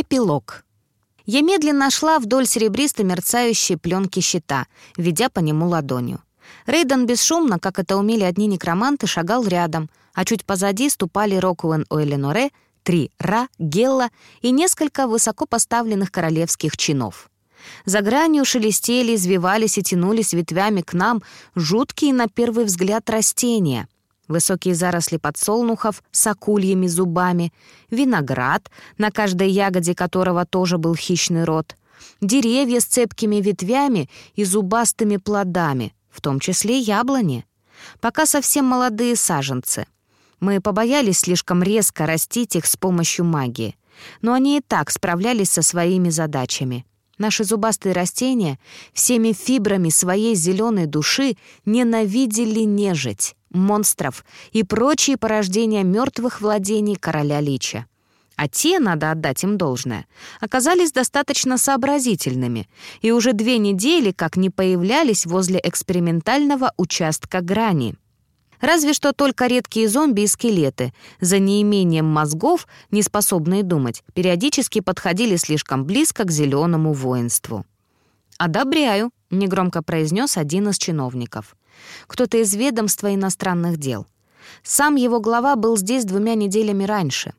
Эпилог. Я медленно шла вдоль серебристо мерцающей пленки щита, ведя по нему ладонью. Рейден бесшумно, как это умели одни некроманты, шагал рядом, а чуть позади ступали Рокуэн Ойленоре, три Ра, Гелла и несколько высоко поставленных королевских чинов. За гранью шелестели, извивались и тянулись ветвями к нам жуткие на первый взгляд растения. Высокие заросли подсолнухов с акульями зубами, виноград, на каждой ягоде которого тоже был хищный рот, деревья с цепкими ветвями и зубастыми плодами, в том числе яблони. Пока совсем молодые саженцы. Мы побоялись слишком резко растить их с помощью магии. Но они и так справлялись со своими задачами. Наши зубастые растения всеми фибрами своей зеленой души ненавидели нежить, монстров и прочие порождения мертвых владений короля Лича. А те, надо отдать им должное, оказались достаточно сообразительными и уже две недели как не появлялись возле экспериментального участка грани — Разве что только редкие зомби и скелеты, за неимением мозгов, не способные думать, периодически подходили слишком близко к зеленому воинству. «Одобряю», — негромко произнес один из чиновников. Кто-то из ведомства иностранных дел. Сам его глава был здесь двумя неделями раньше.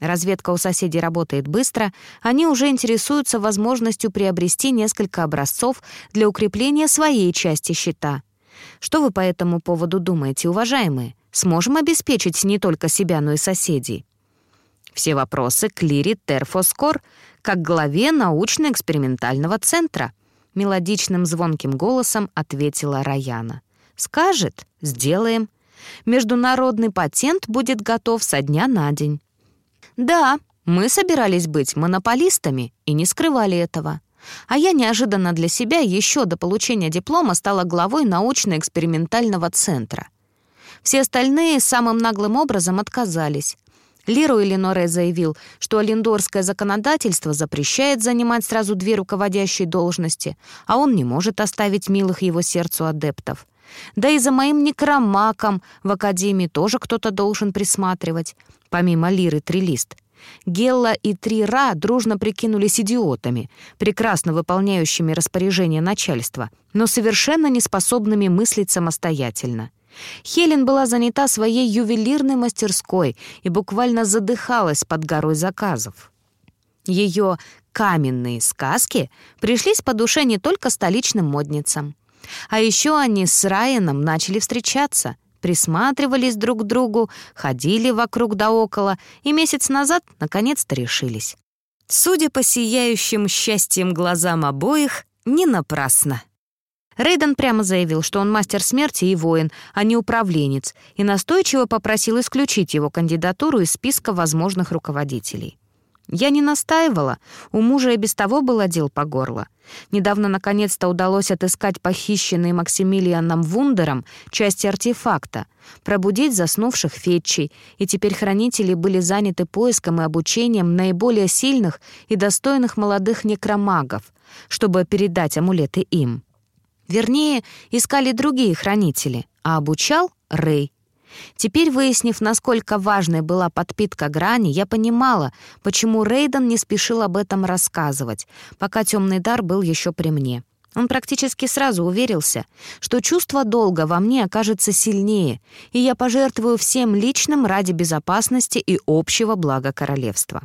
Разведка у соседей работает быстро, они уже интересуются возможностью приобрести несколько образцов для укрепления своей части щита — что вы по этому поводу думаете, уважаемые? Сможем обеспечить не только себя, но и соседей? Все вопросы к Лире Терфоскор, как главе научно-экспериментального центра. Мелодичным звонким голосом ответила Раяна. «Скажет — сделаем. Международный патент будет готов со дня на день». «Да, мы собирались быть монополистами и не скрывали этого. А я неожиданно для себя еще до получения диплома стала главой научно-экспериментального центра. Все остальные самым наглым образом отказались. Лиру Элиноре заявил, что алендорское законодательство запрещает занимать сразу две руководящие должности, а он не может оставить милых его сердцу адептов. Да и за моим некромаком в академии тоже кто-то должен присматривать, помимо Лиры Трилист. Гелла и Трира дружно прикинулись идиотами, прекрасно выполняющими распоряжения начальства, но совершенно неспособными мыслить самостоятельно. Хелен была занята своей ювелирной мастерской и буквально задыхалась под горой заказов. Ее каменные сказки пришлись по душе не только столичным модницам. А еще они с Райаном начали встречаться — присматривались друг к другу, ходили вокруг да около и месяц назад наконец-то решились. Судя по сияющим счастьем глазам обоих, не напрасно. Рейден прямо заявил, что он мастер смерти и воин, а не управленец, и настойчиво попросил исключить его кандидатуру из списка возможных руководителей. Я не настаивала, у мужа и без того был отдел по горло. Недавно наконец-то удалось отыскать похищенные Максимилианом Вундером части артефакта, пробудить заснувших фетчей, и теперь хранители были заняты поиском и обучением наиболее сильных и достойных молодых некромагов, чтобы передать амулеты им. Вернее, искали другие хранители, а обучал Рэй. Теперь, выяснив, насколько важной была подпитка грани, я понимала, почему Рейден не спешил об этом рассказывать, пока темный дар был еще при мне. Он практически сразу уверился, что чувство долга во мне окажется сильнее, и я пожертвую всем личным ради безопасности и общего блага королевства.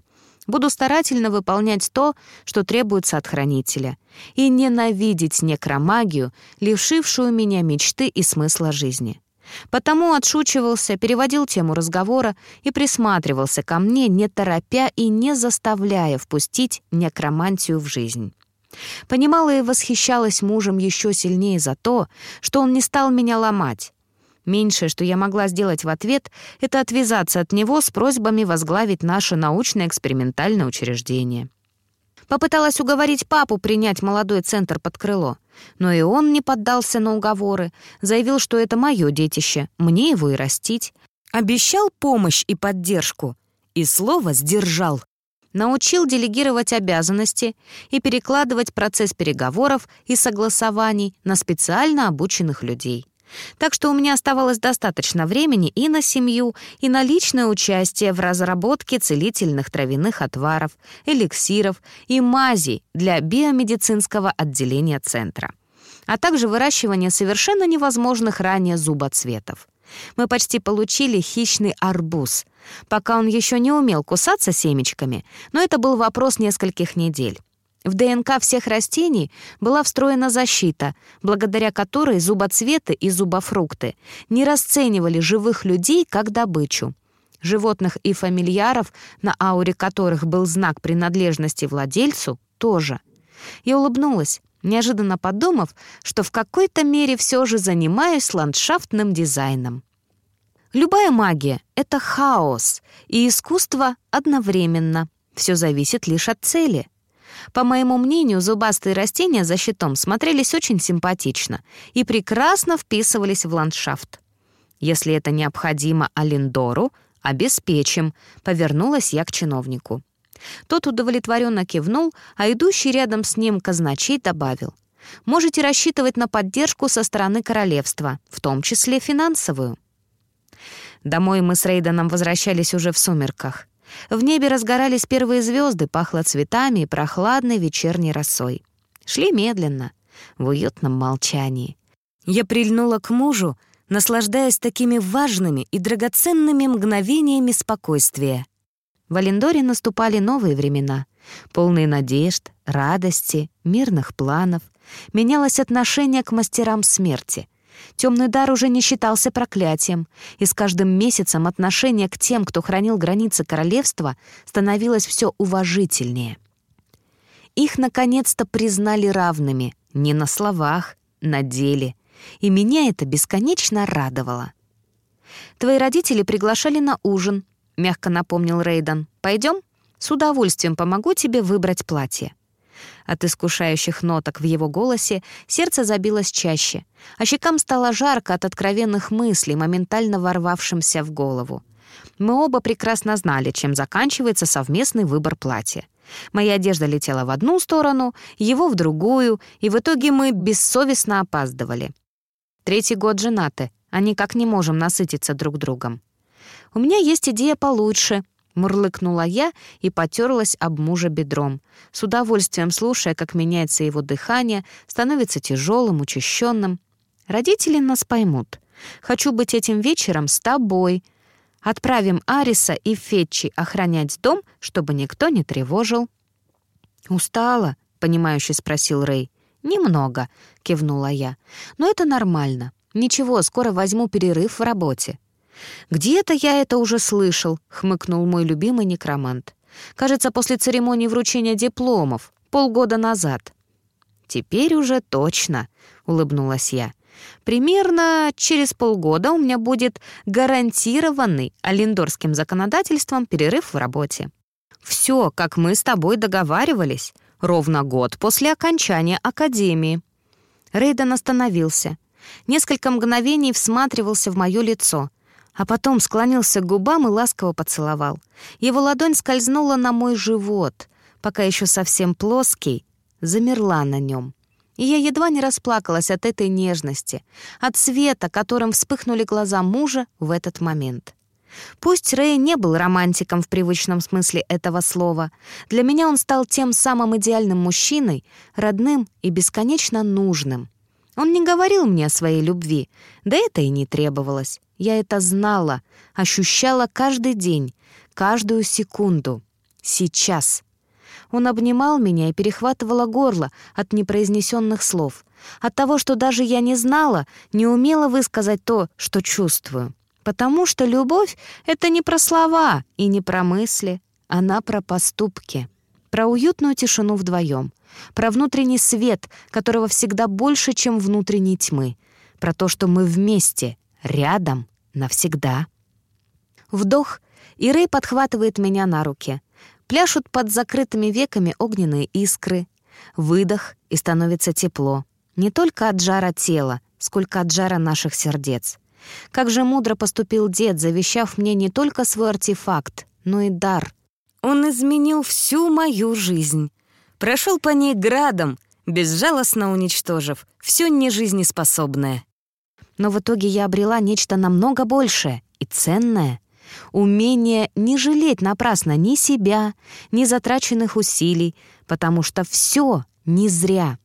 Буду старательно выполнять то, что требуется от хранителя, и ненавидеть некромагию, лишившую меня мечты и смысла жизни. Потому отшучивался, переводил тему разговора и присматривался ко мне, не торопя и не заставляя впустить некромантию в жизнь. Понимала и восхищалась мужем еще сильнее за то, что он не стал меня ломать. Меньшее, что я могла сделать в ответ, это отвязаться от него с просьбами возглавить наше научно-экспериментальное учреждение. Попыталась уговорить папу принять молодой центр под крыло, но и он не поддался на уговоры, заявил, что это мое детище, мне его и растить. Обещал помощь и поддержку, и слово сдержал. Научил делегировать обязанности и перекладывать процесс переговоров и согласований на специально обученных людей. Так что у меня оставалось достаточно времени и на семью, и на личное участие в разработке целительных травяных отваров, эликсиров и мазей для биомедицинского отделения центра, а также выращивание совершенно невозможных ранее зубоцветов. Мы почти получили хищный арбуз, пока он еще не умел кусаться семечками, но это был вопрос нескольких недель. В ДНК всех растений была встроена защита, благодаря которой зубоцветы и зубофрукты не расценивали живых людей как добычу. Животных и фамильяров, на ауре которых был знак принадлежности владельцу, тоже. Я улыбнулась, неожиданно подумав, что в какой-то мере все же занимаюсь ландшафтным дизайном. Любая магия — это хаос, и искусство одновременно. Все зависит лишь от цели. По моему мнению, зубастые растения за щитом смотрелись очень симпатично и прекрасно вписывались в ландшафт. Если это необходимо Алиндору, обеспечим, повернулась я к чиновнику. Тот удовлетворенно кивнул, а идущий рядом с ним казначей добавил. «Можете рассчитывать на поддержку со стороны королевства, в том числе финансовую». Домой мы с Рейденом возвращались уже в сумерках. В небе разгорались первые звезды, пахло цветами и прохладной вечерней росой. Шли медленно, в уютном молчании. Я прильнула к мужу, наслаждаясь такими важными и драгоценными мгновениями спокойствия. В Алендоре наступали новые времена, полные надежд, радости, мирных планов. Менялось отношение к мастерам смерти. Темный дар уже не считался проклятием, и с каждым месяцем отношение к тем, кто хранил границы королевства, становилось все уважительнее. Их наконец-то признали равными, не на словах, на деле, и меня это бесконечно радовало. «Твои родители приглашали на ужин», — мягко напомнил Рейдан. «Пойдем? С удовольствием помогу тебе выбрать платье». От искушающих ноток в его голосе сердце забилось чаще, а щекам стало жарко от откровенных мыслей, моментально ворвавшимся в голову. Мы оба прекрасно знали, чем заканчивается совместный выбор платья. Моя одежда летела в одну сторону, его в другую, и в итоге мы бессовестно опаздывали. Третий год женаты, а никак не можем насытиться друг другом. У меня есть идея получше, Мурлыкнула я и потерлась об мужа бедром, с удовольствием слушая, как меняется его дыхание, становится тяжелым, учащенным. Родители нас поймут. Хочу быть этим вечером с тобой. Отправим Ариса и Фетчи охранять дом, чтобы никто не тревожил. «Устала?» — понимающе спросил Рэй. «Немного», — кивнула я. «Но это нормально. Ничего, скоро возьму перерыв в работе». «Где-то я это уже слышал», — хмыкнул мой любимый некромант. «Кажется, после церемонии вручения дипломов, полгода назад». «Теперь уже точно», — улыбнулась я. «Примерно через полгода у меня будет гарантированный алиндорским законодательством перерыв в работе. Все, как мы с тобой договаривались, ровно год после окончания академии». Рейден остановился. Несколько мгновений всматривался в мое лицо — а потом склонился к губам и ласково поцеловал. Его ладонь скользнула на мой живот, пока еще совсем плоский, замерла на нем. И я едва не расплакалась от этой нежности, от света, которым вспыхнули глаза мужа в этот момент. Пусть Рэй не был романтиком в привычном смысле этого слова, для меня он стал тем самым идеальным мужчиной, родным и бесконечно нужным. Он не говорил мне о своей любви, да это и не требовалось. Я это знала, ощущала каждый день, каждую секунду. Сейчас. Он обнимал меня и перехватывало горло от непроизнесенных слов, от того, что даже я не знала, не умела высказать то, что чувствую. Потому что любовь — это не про слова и не про мысли, она про поступки, про уютную тишину вдвоем, про внутренний свет, которого всегда больше, чем внутренней тьмы, про то, что мы вместе, рядом навсегда. Вдох, и Рэй подхватывает меня на руки. Пляшут под закрытыми веками огненные искры. Выдох, и становится тепло. Не только от жара тела, сколько от жара наших сердец. Как же мудро поступил дед, завещав мне не только свой артефакт, но и дар. Он изменил всю мою жизнь. Прошел по ней градом, безжалостно уничтожив все нежизнеспособное. Но в итоге я обрела нечто намного большее и ценное — умение не жалеть напрасно ни себя, ни затраченных усилий, потому что все не зря.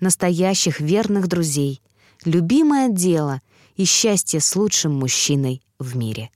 Настоящих верных друзей, любимое дело и счастье с лучшим мужчиной в мире.